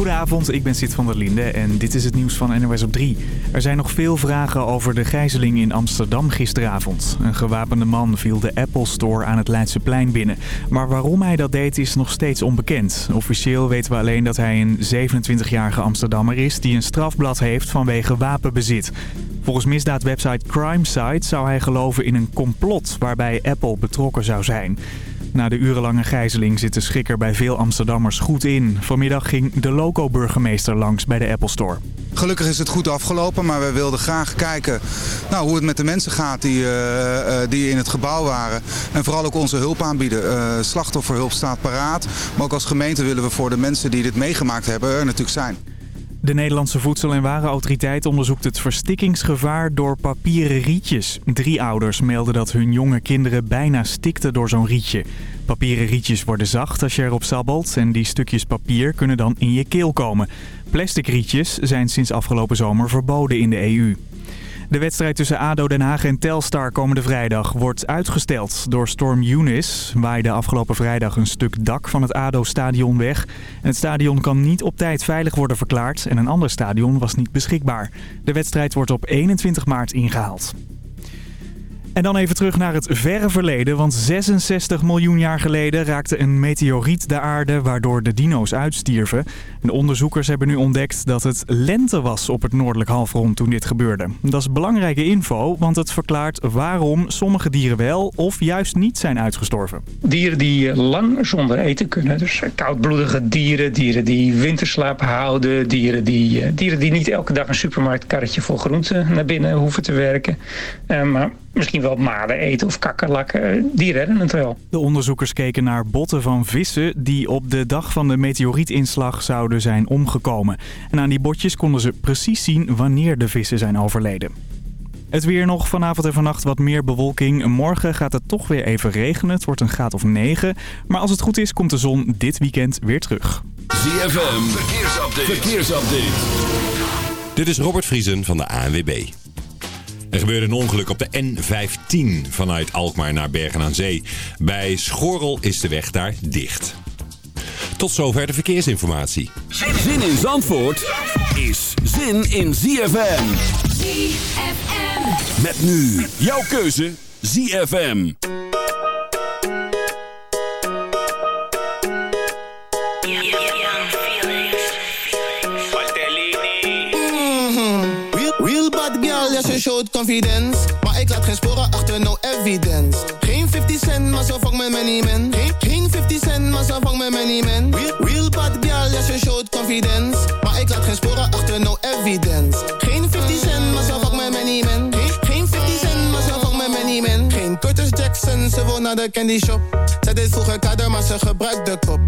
Goedenavond, ik ben Sid van der Linde en dit is het nieuws van NOS op 3. Er zijn nog veel vragen over de gijzeling in Amsterdam gisteravond. Een gewapende man viel de Apple Store aan het Leidseplein binnen. Maar waarom hij dat deed is nog steeds onbekend. Officieel weten we alleen dat hij een 27-jarige Amsterdammer is... die een strafblad heeft vanwege wapenbezit. Volgens misdaadwebsite CrimeSite zou hij geloven in een complot... waarbij Apple betrokken zou zijn. Na de urenlange gijzeling zit de schrikker bij veel Amsterdammers goed in. Vanmiddag ging de loco-burgemeester langs bij de Apple Store. Gelukkig is het goed afgelopen, maar we wilden graag kijken nou, hoe het met de mensen gaat die, uh, die in het gebouw waren. En vooral ook onze hulp aanbieden. Uh, slachtofferhulp staat paraat. Maar ook als gemeente willen we voor de mensen die dit meegemaakt hebben er natuurlijk zijn. De Nederlandse Voedsel- en Warenautoriteit onderzoekt het verstikkingsgevaar door papieren rietjes. Drie ouders melden dat hun jonge kinderen bijna stikten door zo'n rietje. Papieren rietjes worden zacht als je erop sabbelt en die stukjes papier kunnen dan in je keel komen. Plastic rietjes zijn sinds afgelopen zomer verboden in de EU. De wedstrijd tussen ADO Den Haag en Telstar komende vrijdag wordt uitgesteld. Door storm Eunice waaide afgelopen vrijdag een stuk dak van het ADO-stadion weg. En het stadion kan niet op tijd veilig worden verklaard en een ander stadion was niet beschikbaar. De wedstrijd wordt op 21 maart ingehaald. En dan even terug naar het verre verleden, want 66 miljoen jaar geleden raakte een meteoriet de aarde waardoor de dino's uitstierven. De onderzoekers hebben nu ontdekt dat het lente was op het noordelijk halfrond toen dit gebeurde. Dat is belangrijke info, want het verklaart waarom sommige dieren wel of juist niet zijn uitgestorven. Dieren die lang zonder eten kunnen, dus koudbloedige dieren, dieren die winterslaap houden, dieren die, dieren die niet elke dag een supermarktkarretje vol groenten naar binnen hoeven te werken. Maar misschien wel maden eten of kakkerlakken. Die redden het wel. De onderzoekers keken naar botten van vissen die op de dag van de meteorietinslag zouden zijn omgekomen. En aan die botjes konden ze precies zien wanneer de vissen zijn overleden. Het weer nog vanavond en vannacht wat meer bewolking. Morgen gaat het toch weer even regenen. Het wordt een graad of 9. Maar als het goed is, komt de zon dit weekend weer terug. ZFM, verkeersupdate. verkeersupdate. Dit is Robert Vriesen van de ANWB. Er gebeurde een ongeluk op de N15 vanuit Alkmaar naar Bergen aan Zee. Bij Schorrel is de weg daar dicht. Tot zover de verkeersinformatie. Zin in Zandvoort is zin in ZFM. ZFM. Met nu jouw keuze ZFM. Confidence. Maar ik laat geen sporen achter, no evidence. Geen 50 cent, maar zo vang met money man. Geen, geen 50 cent, maar zo vang met money man. Real, real bad girl, ze showt confidence. Maar ik laat geen sporen achter, no evidence. Geen 50 cent, maar zo vang met money man. Geen, geen 50 cent, maar zo vang met money man. Geen Curtis Jackson, ze woont naar de candy shop. Zij deed vroeger kader, maar ze gebruikt de kop.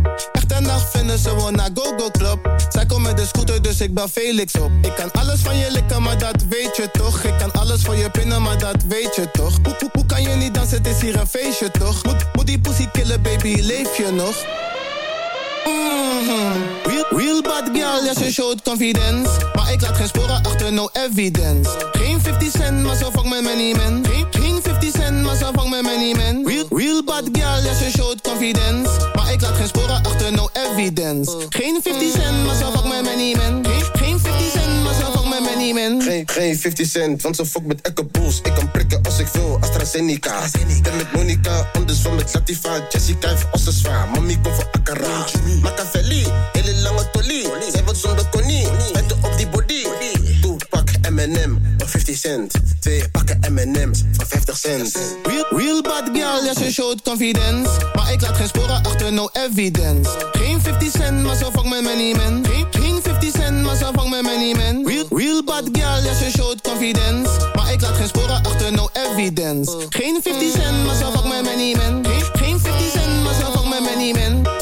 Echte nacht vinden ze woont naar Go Go Club. Zij komt met de scooter, dus ik bel Felix op. Ik kan alles van je likken, maar dat weet je toch. Ik kan alles voor je pinnen, maar dat weet je toch. Hoe, hoe, hoe kan je niet dansen, het is hier een feestje toch. Moet, moet die pussy killen, baby, leef je nog? Mhm. Real bad girl, ja, ze showt confidence. Maar ik laat geen sporen achter, no evidence. Geen 50 cent, maar zo vang met money man. Geen, geen 50 cent, maar zo vang met money man. Real, real bad girl, ja, ze showt confidence. Maar ik laat geen sporen achter, no evidence. Geen 50 cent, maar zo vang met money man. Geen, geen 50 cent, want ze fuck met Echo Bulls. Ik kan prikken als ik wil, AstraZeneca. Ben met Monica, anders van met Latifa. Jessica heeft als ze zwaar, mami komt voor Akara. Machiavelli, hele lange tolie. Zij wordt zonder konie, M&M voor 50 cent. Twee pakken M&M's voor 50 cent. Real, bad girl, ja, ze showt confidence. Maar ik laat geen sporen achter, no evidence. Geen 50 cent, maar zo vang met money man. Geen, geen 50 cent, maar zo vang met money man. Real, bad girl, ja, ze showt confidence. Maar ik laat geen sporen achter, no evidence. Geen 50 cent, maar zo vang met money man. Geen, geen 50 cent, maar zo vang met money man.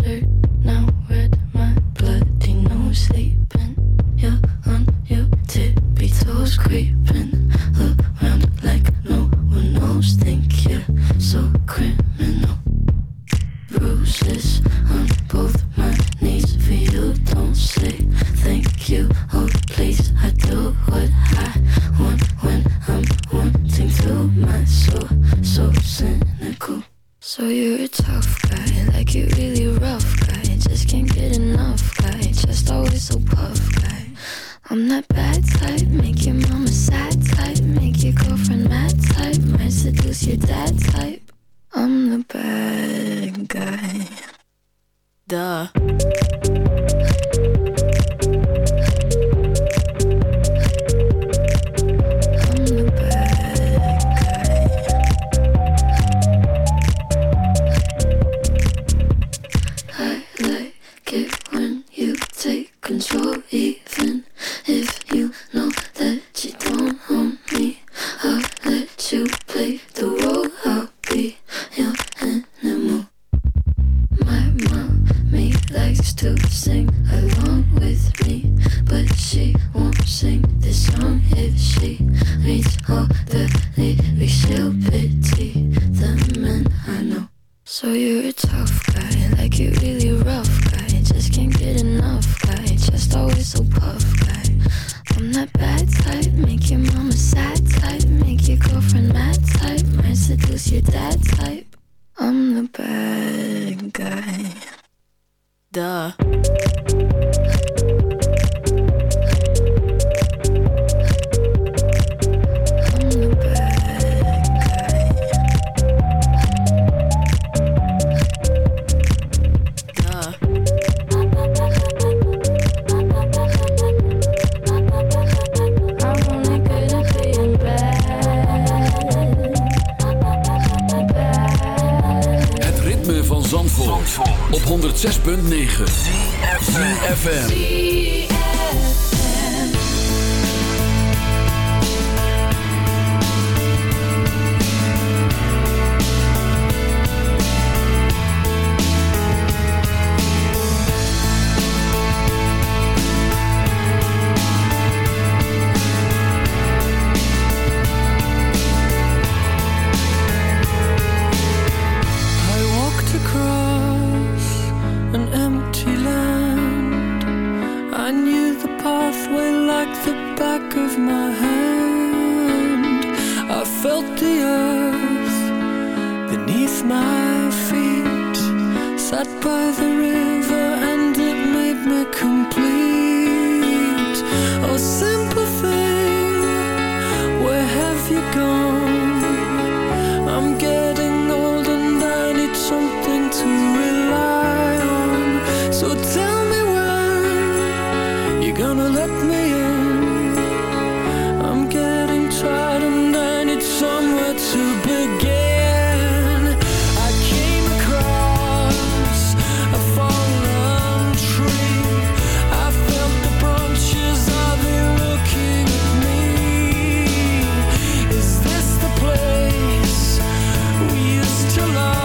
pressure to love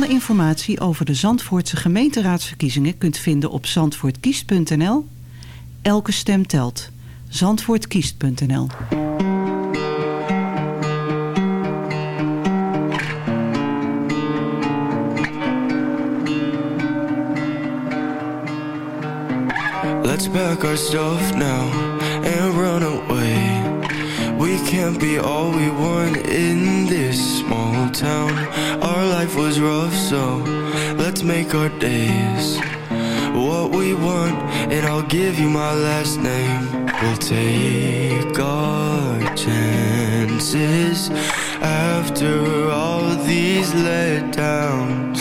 Alle informatie over de Zandvoortse gemeenteraadsverkiezingen kunt vinden op zandvoortkiest.nl. Elke stem telt. Zandvoortkiest.nl Let's pack our stuff now and run can't be all we want in this small town. Our life was rough, so let's make our days what we want, and I'll give you my last name. We'll take our chances after all these letdowns.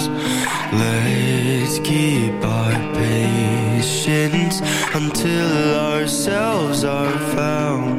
Let's keep our patience until ourselves are found.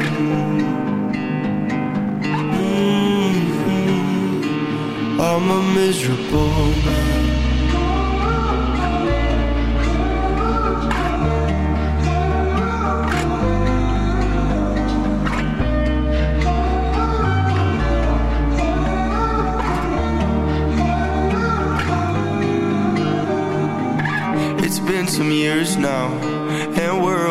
Mhm. I'm a miserable man. It's been some years now, and we're.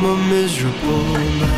I'm a miserable man.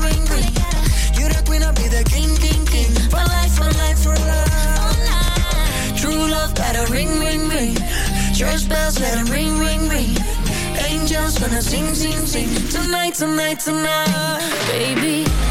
Church bells, let it ring, ring, ring. Angels gonna sing, sing, sing. Tonight, tonight, tonight. Baby.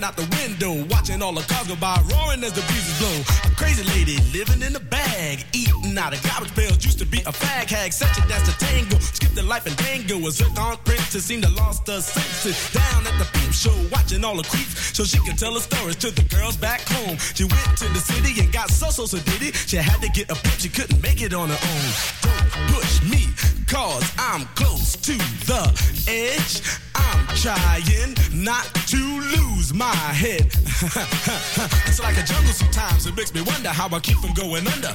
Hanging out the window, watching all the cars go by, roaring as the breezes blow. A crazy lady living in a bag, eating out of garbage pails. Used to be a fag hag, such a dance to tango. Life and dango. A zircon princess seemed to lost her senses. Down at the peep show, watching all the creeps, so she could tell her stories to the girls back home. She went to the city and got so so so did it. She had to get a pimp, she couldn't make it on her own. Don't push me, cause I'm close to the edge. I'm trying not to lose my head. it's like a jungle sometimes. It makes me wonder how I keep from going under.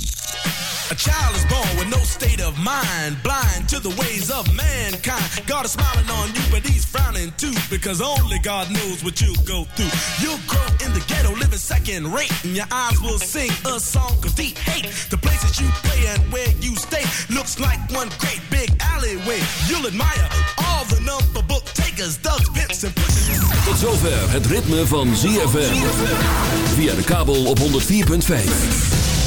A child is born with no state of mind, blind to the ways of mankind. God is smiling on you, but he's frowning too, because only God knows what you'll go through. You'll grow in the ghetto, living second rate, and your eyes will sing a song of deep hate. The places you play and where you stay looks like one great big alleyway. You'll admire all the number book takers, thugs, pimps, and pushers. Tot zover het ritme van ZFM. Via de kabel op 104.5.